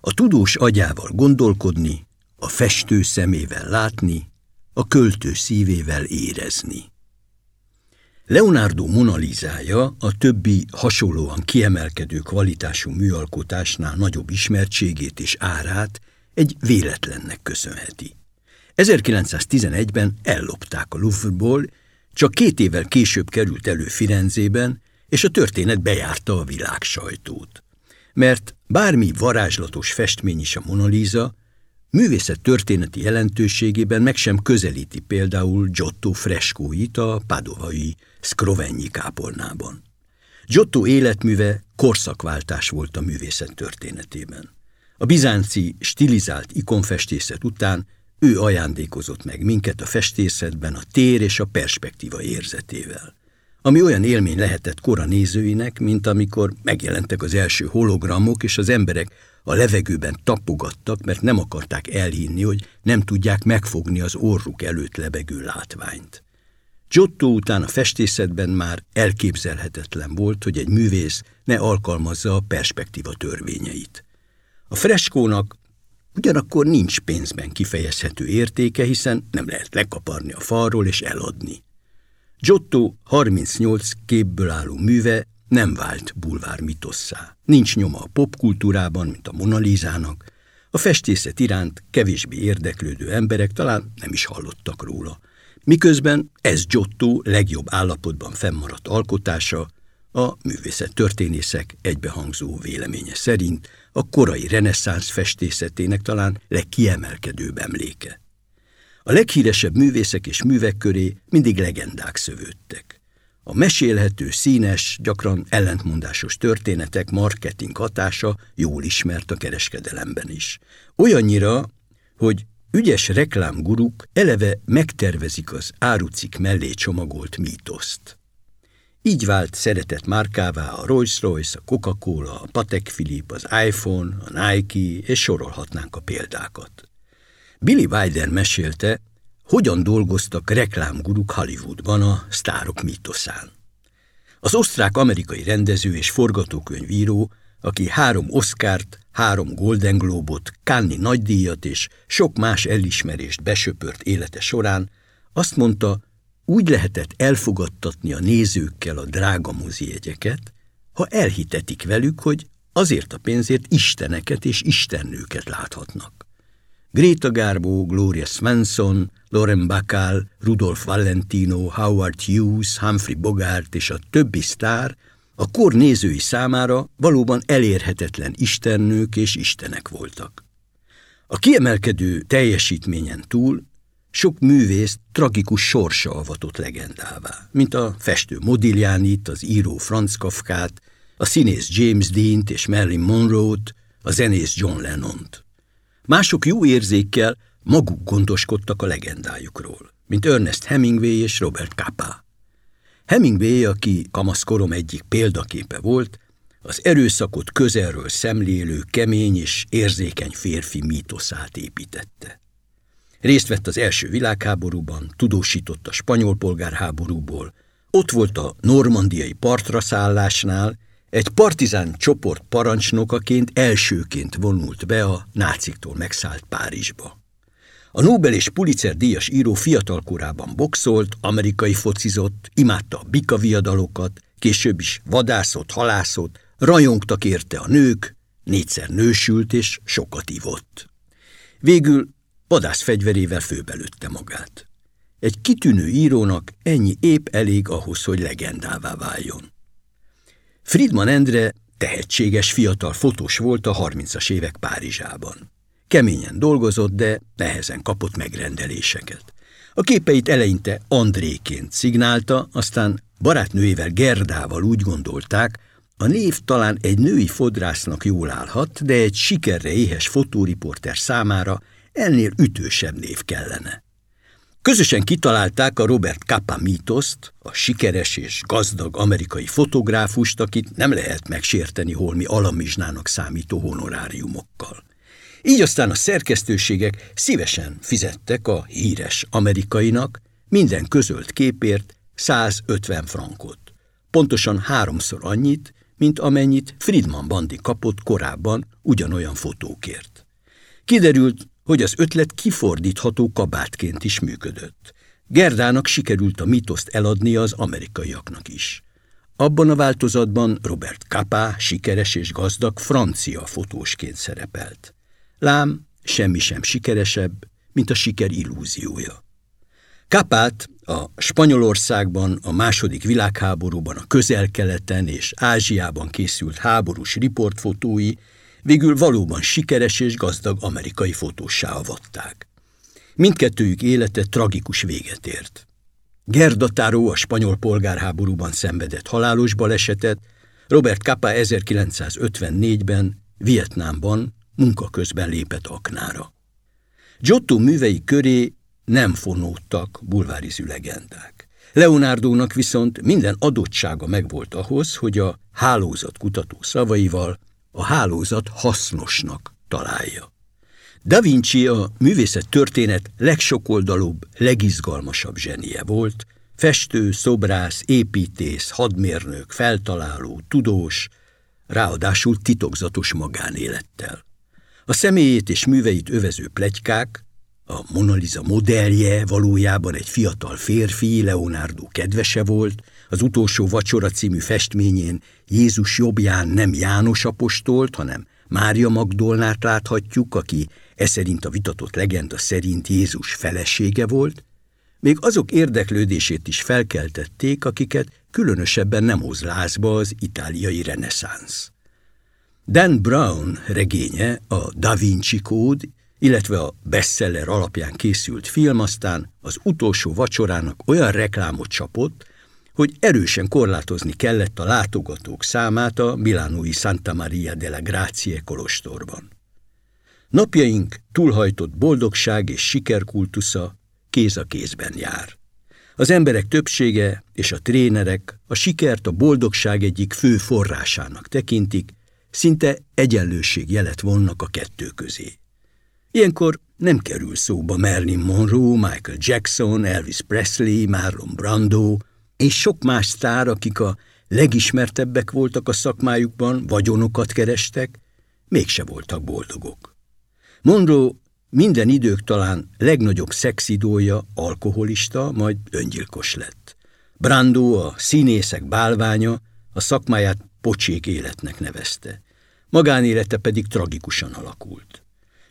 A tudós agyával gondolkodni, a festő szemével látni, a költő szívével érezni. Leonardo Monalizája a többi hasonlóan kiemelkedő kvalitású műalkotásnál nagyobb ismertségét és árát egy véletlennek köszönheti. 1911-ben ellopták a Louvre-ból, csak két évvel később került elő Firenzében, és a történet bejárta a világ sajtót. Mert bármi varázslatos festmény is a Mona művészet történeti jelentőségében meg sem közelíti például Giotto freskóit a padovai Skrovenyi kápolnában. Giotto életműve korszakváltás volt a művészet történetében. A bizánci stilizált ikonfestészet után ő ajándékozott meg minket a festészetben a tér és a perspektíva érzetével. Ami olyan élmény lehetett kora nézőinek, mint amikor megjelentek az első hologramok, és az emberek a levegőben tapogattak, mert nem akarták elhinni, hogy nem tudják megfogni az orruk előtt lebegő látványt. Giotto után a festészetben már elképzelhetetlen volt, hogy egy művész ne alkalmazza a perspektíva törvényeit. A freskónak ugyanakkor nincs pénzben kifejezhető értéke, hiszen nem lehet lekaparni a falról és eladni. Giotto 38 képből álló műve nem vált bulvár mitosszá. Nincs nyoma a popkultúrában, mint a Mona Lisa-nak. A festészet iránt kevésbé érdeklődő emberek talán nem is hallottak róla. Miközben ez Giotto legjobb állapotban fennmaradt alkotása, a művészet történészek egybehangzó véleménye szerint a korai reneszánsz festészetének talán legkiemelkedőbb emléke. A leghíresebb művészek és művek köré mindig legendák szövődtek. A mesélhető, színes, gyakran ellentmondásos történetek marketing hatása jól ismert a kereskedelemben is. Olyannyira, hogy ügyes reklámguruk eleve megtervezik az árucik mellé csomagolt mítoszt. Így vált szeretett márkává a Rolls-Royce, a Coca-Cola, a Patek Philippe, az iPhone, a Nike, és sorolhatnánk a példákat. Billy Wilder mesélte, hogyan dolgoztak reklámguruk Hollywoodban a sztárok mítoszán. Az osztrák-amerikai rendező és forgatókönyvíró, aki három Oscárt, három Golden Globot, Cannes nagydíjat és sok más elismerést besöpört élete során, azt mondta, úgy lehetett elfogadtatni a nézőkkel a drága mozijegyeket, ha elhitetik velük, hogy azért a pénzért isteneket és istennőket láthatnak. Greta Garbo, Gloria Svensson, Lauren Bacall, Rudolf Valentino, Howard Hughes, Humphrey Bogart és a többi sztár a kor nézői számára valóban elérhetetlen istennők és istenek voltak. A kiemelkedő teljesítményen túl sok művész tragikus sorsa avatott legendává, mint a festő Modiglianit, az író Franz Kafkát, a színész James Dean-t és Marilyn Monroe-t, a zenész John Lennon-t. Mások jó érzékkel maguk gondoskodtak a legendájukról, mint Ernest Hemingway és Robert Capa. Hemingway, aki kamaszkorom egyik példaképe volt, az erőszakot közelről szemlélő, kemény és érzékeny férfi mítoszát építette. Részt vett az első világháborúban, tudósított a spanyol polgárháborúból, ott volt a normandiai partra szállásnál, egy partizán csoport parancsnokaként elsőként vonult be a náciktól megszállt Párizsba. A Nobel és Pulitzer díjas író fiatal korában boxolt, amerikai focizott, imádta a bikaviadalokat, később is vadászott, halászott, rajongtak érte a nők, négyszer nősült és sokat ivott. Végül vadászfegyverével főbelőtte magát. Egy kitűnő írónak ennyi épp elég ahhoz, hogy legendává váljon. Friedman Endre tehetséges fiatal fotós volt a 30-as évek Párizsában. Keményen dolgozott, de nehezen kapott megrendeléseket. A képeit eleinte Andréként szignálta, aztán barátnőjével Gerdával úgy gondolták, a név talán egy női fodrásznak jól állhat, de egy sikerre éhes fotóriporter számára ennél ütősebb név kellene. Közösen kitalálták a Robert Capa mítoszt, a sikeres és gazdag amerikai fotográfust, akit nem lehet megsérteni holmi alamizsnának számító honoráriumokkal. Így aztán a szerkesztőségek szívesen fizettek a híres amerikainak minden közölt képért 150 frankot. Pontosan háromszor annyit, mint amennyit Friedman Bandi kapott korábban ugyanolyan fotókért. Kiderült, hogy az ötlet kifordítható kabátként is működött. Gerdának sikerült a mitoszt eladni az amerikaiaknak is. Abban a változatban Robert Capa sikeres és gazdag francia fotósként szerepelt. Lám, semmi sem sikeresebb, mint a siker illúziója. Kapát a Spanyolországban, a második világháborúban, a közel-keleten és Ázsiában készült háborús riportfotói végül valóban sikeres és gazdag amerikai fotóssá avatták. Mindkettőjük élete tragikus véget ért. Gerda Táró a spanyol polgárháborúban szenvedett halálos balesetet, Robert Capa 1954-ben Vietnámban munka közben lépett aknára. Giotto művei köré nem fonódtak bulvárizű legendák. Leonardónak viszont minden adottsága megvolt ahhoz, hogy a hálózat kutató szavaival a hálózat hasznosnak találja. Da Vinci a művészet történet legsokoldalúbb, legizgalmasabb zsenie volt, festő, szobrász, építész, hadmérnök, feltaláló, tudós, ráadásul titokzatos magánélettel. A személyét és műveit övező plegykák, a Mona Lisa modellje valójában egy fiatal férfi, Leonardo kedvese volt, az utolsó vacsora című festményén Jézus jobbján nem János apostolt, hanem Mária Magdolnát láthatjuk, aki e szerint a vitatott legenda szerint Jézus felesége volt, még azok érdeklődését is felkeltették, akiket különösebben nem hoz lázba az itáliai reneszánsz. Dan Brown regénye, a Da Vinci Kód, illetve a bestseller alapján készült film aztán az utolsó vacsorának olyan reklámot csapott, hogy erősen korlátozni kellett a látogatók számát a milánói Santa Maria della Grazie kolostorban. Napjaink túlhajtott boldogság és sikerkultusza kéz a kézben jár. Az emberek többsége és a trénerek a sikert a boldogság egyik fő forrásának tekintik, szinte egyenlőség jelet vonnak a kettő közé. Ilyenkor nem kerül szóba Marilyn Monroe, Michael Jackson, Elvis Presley, Marlon Brando és sok más sztár, akik a legismertebbek voltak a szakmájukban, vagyonokat kerestek, mégse voltak boldogok. Monroe minden idők talán legnagyobb szexidója alkoholista, majd öngyilkos lett. Brando a színészek bálványa, a szakmáját pocsék életnek nevezte. Magánélete pedig tragikusan alakult.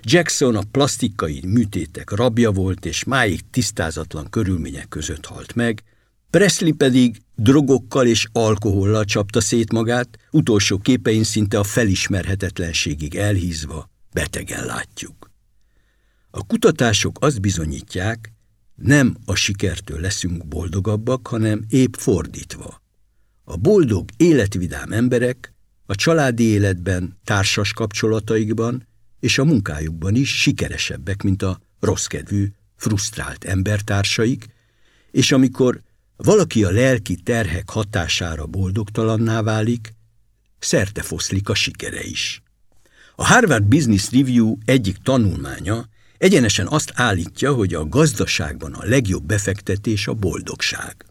Jackson a plastikai műtétek rabja volt, és máig tisztázatlan körülmények között halt meg, Presley pedig drogokkal és alkohollal csapta szét magát, utolsó képein szinte a felismerhetetlenségig elhízva, betegen látjuk. A kutatások azt bizonyítják, nem a sikertől leszünk boldogabbak, hanem épp fordítva. A boldog, életvidám emberek a családi életben, társas kapcsolataikban és a munkájukban is sikeresebbek, mint a rosszkedvű, frusztrált embertársaik, és amikor valaki a lelki terhek hatására boldogtalanná válik, szerte foszlik a sikere is. A Harvard Business Review egyik tanulmánya egyenesen azt állítja, hogy a gazdaságban a legjobb befektetés a boldogság.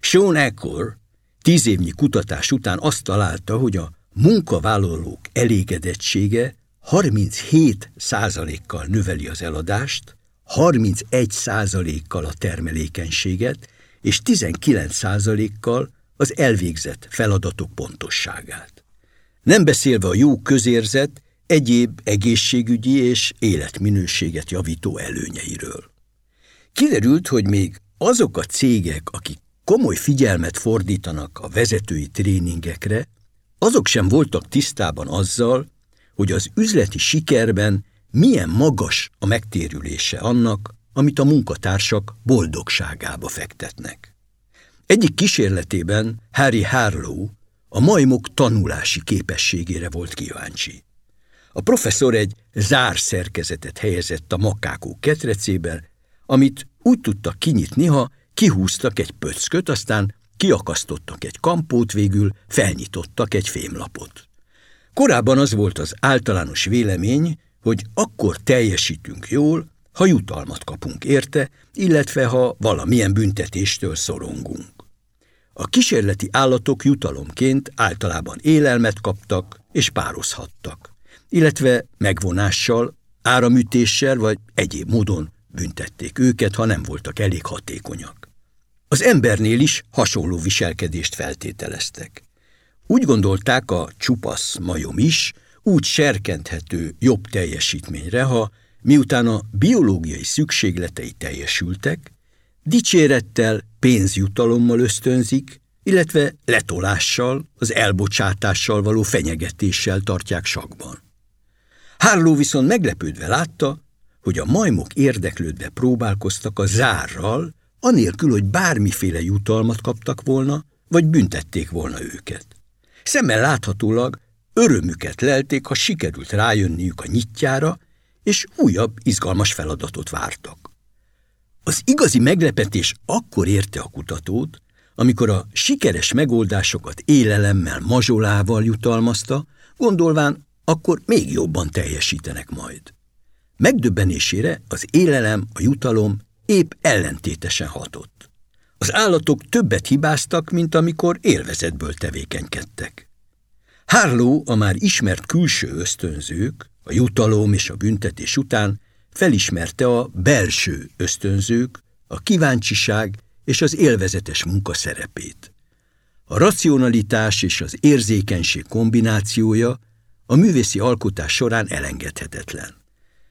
Sean Eckhor tíz évnyi kutatás után azt találta, hogy a munkavállalók elégedettsége 37 százalékkal növeli az eladást, 31 százalékkal a termelékenységet, és 19 százalékkal az elvégzett feladatok pontosságát. Nem beszélve a jó közérzet egyéb egészségügyi és életminőséget javító előnyeiről. Kiderült, hogy még azok a cégek, akik komoly figyelmet fordítanak a vezetői tréningekre, azok sem voltak tisztában azzal, hogy az üzleti sikerben milyen magas a megtérülése annak, amit a munkatársak boldogságába fektetnek. Egyik kísérletében Harry Harlow a majmok tanulási képességére volt kíváncsi. A professzor egy zár szerkezetet helyezett a makákó ketrecében, amit úgy tudtak kinyitni, ha kihúztak egy pöcköt, aztán kiakasztottak egy kampót, végül felnyitottak egy fémlapot. Korábban az volt az általános vélemény, hogy akkor teljesítünk jól, ha jutalmat kapunk érte, illetve ha valamilyen büntetéstől szorongunk. A kísérleti állatok jutalomként általában élelmet kaptak és pározhattak, illetve megvonással, áramütéssel vagy egyéb módon büntették őket, ha nem voltak elég hatékonyak. Az embernél is hasonló viselkedést feltételeztek. Úgy gondolták a csupasz majom is, úgy serkenthető jobb teljesítményre, ha miután a biológiai szükségletei teljesültek, dicsérettel, pénzjutalommal ösztönzik, illetve letolással, az elbocsátással való fenyegetéssel tartják sakban. Hárló viszont meglepődve látta, hogy a majmok érdeklődve próbálkoztak a zárral, anélkül, hogy bármiféle jutalmat kaptak volna, vagy büntették volna őket. Szemmel láthatólag örömüket lelték, ha sikerült rájönniük a nyitjára, és újabb, izgalmas feladatot vártak. Az igazi meglepetés akkor érte a kutatót, amikor a sikeres megoldásokat élelemmel, mazsolával jutalmazta, gondolván akkor még jobban teljesítenek majd. Megdöbbenésére az élelem, a jutalom épp ellentétesen hatott. Az állatok többet hibáztak, mint amikor élvezetből tevékenykedtek. Harlow a már ismert külső ösztönzők, a jutalom és a büntetés után felismerte a belső ösztönzők, a kíváncsiság és az élvezetes munka szerepét. A racionalitás és az érzékenység kombinációja a művészi alkotás során elengedhetetlen,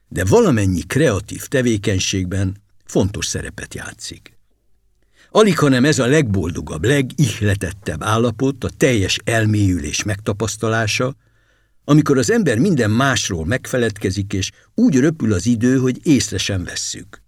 de valamennyi kreatív tevékenységben fontos szerepet játszik. Alig, hanem ez a legboldogabb, legihletettebb állapot, a teljes elmélyülés megtapasztalása, amikor az ember minden másról megfeledkezik, és úgy röpül az idő, hogy észre sem vesszük.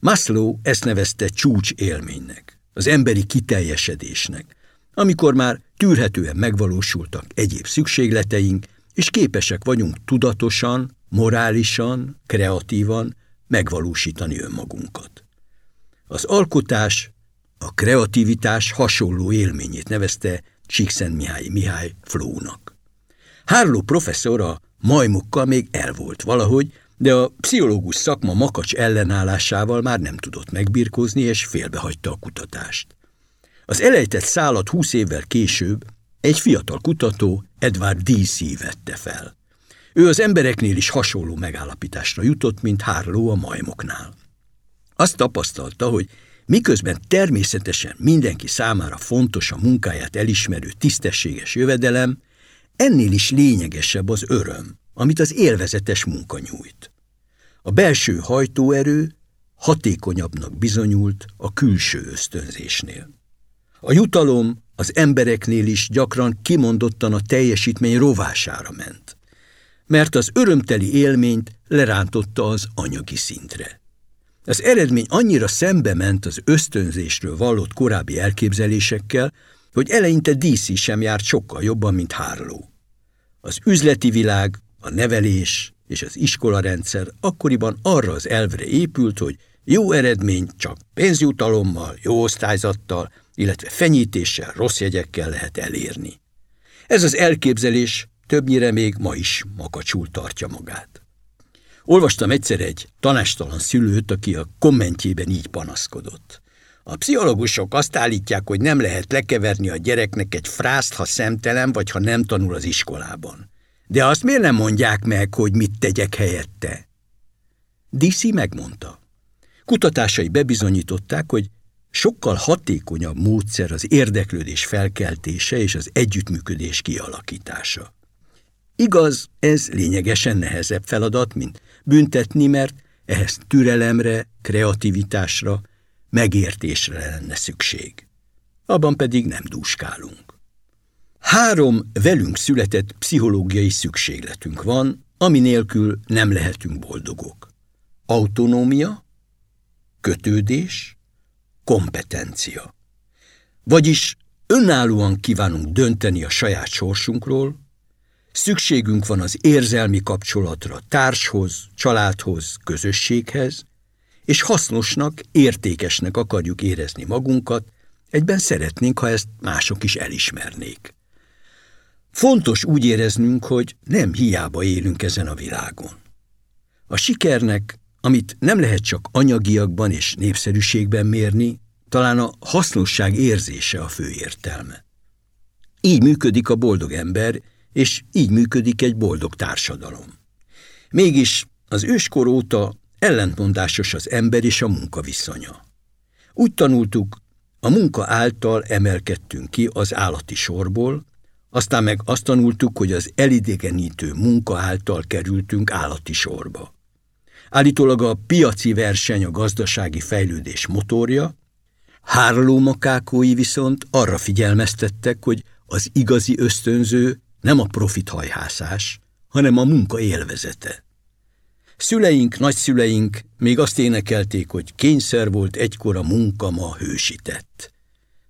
Maslow ezt nevezte csúcs élménynek, az emberi kiteljesedésnek, amikor már tűrhetően megvalósultak egyéb szükségleteink, és képesek vagyunk tudatosan, morálisan, kreatívan megvalósítani önmagunkat. Az alkotás, a kreativitás hasonló élményét nevezte Csíkszent Mihály Mihály Flónak. Hárló professzor a majmokkal még el volt valahogy, de a pszichológus szakma makacs ellenállásával már nem tudott megbirkózni, és félbehagyta a kutatást. Az elejtett szállat húsz évvel később egy fiatal kutató, Edward D.C. vette fel. Ő az embereknél is hasonló megállapításra jutott, mint Hárló a majmoknál. Azt tapasztalta, hogy miközben természetesen mindenki számára fontos a munkáját elismerő tisztességes jövedelem, ennél is lényegesebb az öröm, amit az élvezetes munka nyújt. A belső hajtóerő hatékonyabbnak bizonyult a külső ösztönzésnél. A jutalom az embereknél is gyakran kimondottan a teljesítmény rovására ment, mert az örömteli élményt lerántotta az anyagi szintre. Az eredmény annyira szembe ment az ösztönzésről vallott korábbi elképzelésekkel, hogy eleinte DC sem járt sokkal jobban, mint Hárló. Az üzleti világ, a nevelés és az iskolarendszer akkoriban arra az elvre épült, hogy jó eredmény csak pénzjutalommal, jó osztályzattal, illetve fenyítéssel, rossz jegyekkel lehet elérni. Ez az elképzelés többnyire még ma is makacsul tartja magát. Olvastam egyszer egy tanástalan szülőt, aki a kommentjében így panaszkodott. A pszichológusok azt állítják, hogy nem lehet lekeverni a gyereknek egy frászt, ha szemtelen, vagy ha nem tanul az iskolában. De azt miért nem mondják meg, hogy mit tegyek helyette? Diszi megmondta. Kutatásai bebizonyították, hogy sokkal hatékonyabb módszer az érdeklődés felkeltése és az együttműködés kialakítása. Igaz, ez lényegesen nehezebb feladat, mint büntetni, mert ehhez türelemre, kreativitásra, megértésre lenne szükség. Abban pedig nem dúskálunk. Három velünk született pszichológiai szükségletünk van, ami nélkül nem lehetünk boldogok. Autonómia, kötődés, kompetencia. Vagyis önállóan kívánunk dönteni a saját sorsunkról, szükségünk van az érzelmi kapcsolatra társhoz, családhoz, közösséghez, és hasznosnak, értékesnek akarjuk érezni magunkat, egyben szeretnénk, ha ezt mások is elismernék. Fontos úgy éreznünk, hogy nem hiába élünk ezen a világon. A sikernek, amit nem lehet csak anyagiakban és népszerűségben mérni, talán a hasznosság érzése a fő értelme. Így működik a boldog ember, és így működik egy boldog társadalom. Mégis az őskor óta ellentmondásos az ember és a munka viszonya. Úgy tanultuk, a munka által emelkedtünk ki az állati sorból, aztán meg azt tanultuk, hogy az elidegenítő munka által kerültünk állati sorba. Állítólag a piaci verseny a gazdasági fejlődés motorja, Hárló makákói viszont arra figyelmeztettek, hogy az igazi ösztönző nem a profithajhászás, hanem a munka élvezete. Szüleink, nagyszüleink még azt énekelték, hogy kényszer volt egykor a munka ma hősített.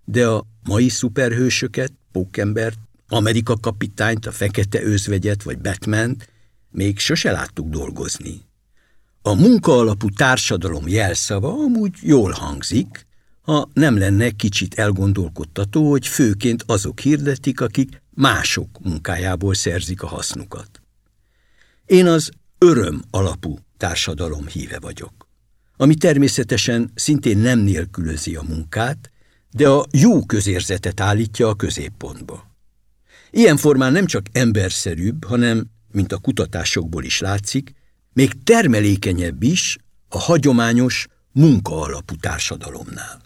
De a mai szuperhősöket, Pókembert, Amerika kapitányt, a fekete özvegyet vagy batman még sose láttuk dolgozni. A munkaalapú társadalom jelszava amúgy jól hangzik, ha nem lenne kicsit elgondolkodtató, hogy főként azok hirdetik, akik mások munkájából szerzik a hasznukat. Én az öröm alapú társadalom híve vagyok, ami természetesen szintén nem nélkülözi a munkát, de a jó közérzetet állítja a középpontba. Ilyen formán nem csak emberszerűbb, hanem, mint a kutatásokból is látszik, még termelékenyebb is a hagyományos munka alapú társadalomnál.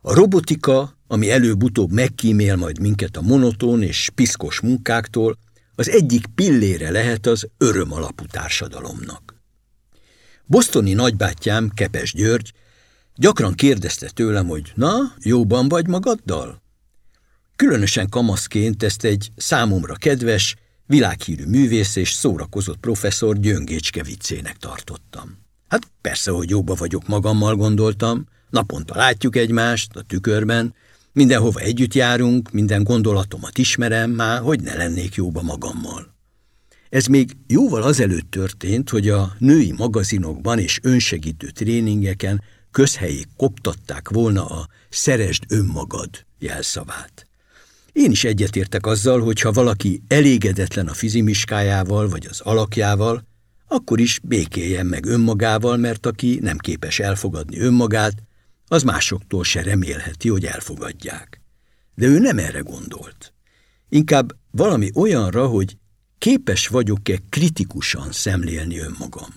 A robotika, ami előbb-utóbb megkímél majd minket a monoton és piszkos munkáktól, az egyik pillére lehet az öröm alapú társadalomnak. Bostoni nagybátyám, Kepes György, gyakran kérdezte tőlem, hogy na, jóban vagy magaddal? Különösen kamaszként ezt egy számomra kedves, világhírű művész és szórakozott professzor Gyöngécske viccének tartottam. Hát persze, hogy jóba vagyok magammal, gondoltam, naponta látjuk egymást a tükörben, mindenhova együtt járunk, minden gondolatomat ismerem, már hogy ne lennék jóba magammal. Ez még jóval azelőtt történt, hogy a női magazinokban és önsegítő tréningeken közhelyé koptatták volna a szeresd önmagad jelszavát. Én is egyetértek azzal, hogy ha valaki elégedetlen a fizimiskájával vagy az alakjával, akkor is békéljen meg önmagával, mert aki nem képes elfogadni önmagát, az másoktól se remélheti, hogy elfogadják. De ő nem erre gondolt. Inkább valami olyanra, hogy képes vagyok-e kritikusan szemlélni önmagam.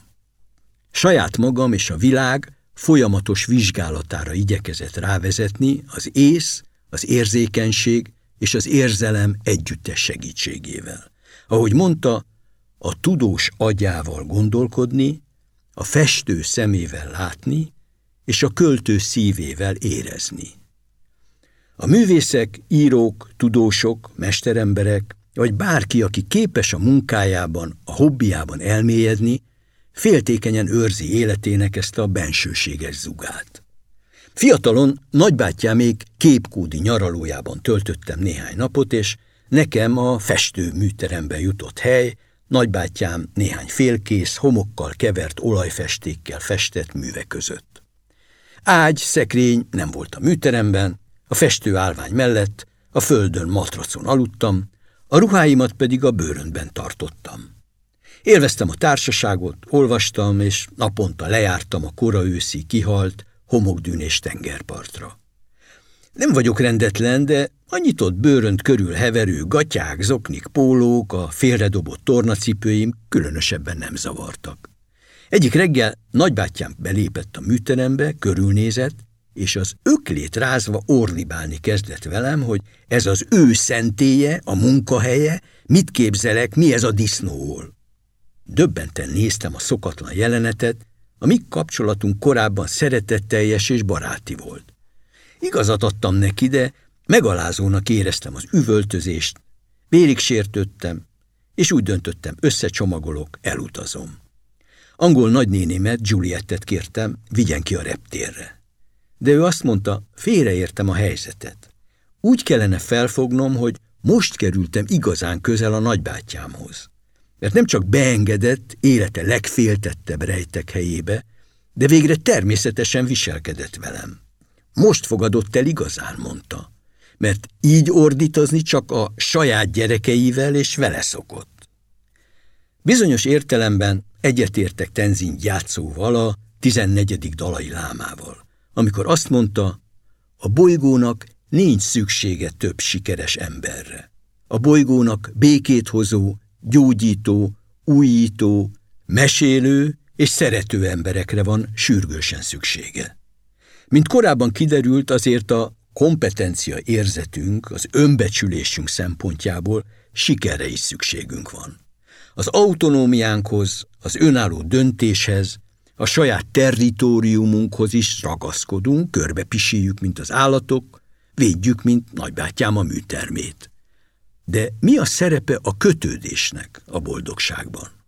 Saját magam és a világ folyamatos vizsgálatára igyekezett rávezetni az ész, az érzékenység és az érzelem együttes segítségével. Ahogy mondta, a tudós agyával gondolkodni, a festő szemével látni, és a költő szívével érezni. A művészek, írók, tudósok, mesteremberek, vagy bárki, aki képes a munkájában, a hobbiában elmélyedni, féltékenyen őrzi életének ezt a bensőséges zugát. Fiatalon nagybátyám még képkúdi nyaralójában töltöttem néhány napot, és nekem a festő műterembe jutott hely, nagybátyám néhány félkész, homokkal kevert olajfestékkel festett műve között. Ágy, szekrény nem volt a műteremben, a festő állvány mellett, a földön matracon aludtam, a ruháimat pedig a bőrönben tartottam. Élveztem a társaságot, olvastam, és naponta lejártam a kora őszi kihalt, homokdűnés tengerpartra. Nem vagyok rendetlen, de a nyitott bőrönt körül heverő gatyák, zoknik, pólók, a félredobott tornacipőim különösebben nem zavartak. Egyik reggel nagybátyám belépett a műterembe, körülnézett, és az öklét rázva orlibálni kezdett velem, hogy ez az ő szentélye, a munkahelye, mit képzelek, mi ez a disznóhol. Döbbenten néztem a szokatlan jelenetet, a mi kapcsolatunk korábban szeretetteljes és baráti volt. Igazat adtam neki, de megalázónak éreztem az üvöltözést, vérig sértődtem, és úgy döntöttem, összecsomagolok, elutazom. Angol nagynénémet, Juliettet kértem, vigyen ki a reptérre. De ő azt mondta, félreértem a helyzetet. Úgy kellene felfognom, hogy most kerültem igazán közel a nagybátyámhoz mert nem csak beengedett, élete legféltettebb rejtek helyébe, de végre természetesen viselkedett velem. Most fogadott el igazán, mondta, mert így ordítozni csak a saját gyerekeivel és vele szokott. Bizonyos értelemben egyetértek Tenzin játszóval a 14. dalai lámával, amikor azt mondta, A bolygónak nincs szüksége több sikeres emberre. A bolygónak békét hozó, gyógyító, újító, mesélő és szerető emberekre van sürgősen szüksége. Mint korábban kiderült, azért a kompetencia érzetünk, az önbecsülésünk szempontjából sikerre is szükségünk van. Az autonómiánkhoz, az önálló döntéshez, a saját territóriumunkhoz is ragaszkodunk, körbepisíjük, mint az állatok, védjük, mint nagybátyám a műtermét. De mi a szerepe a kötődésnek a boldogságban?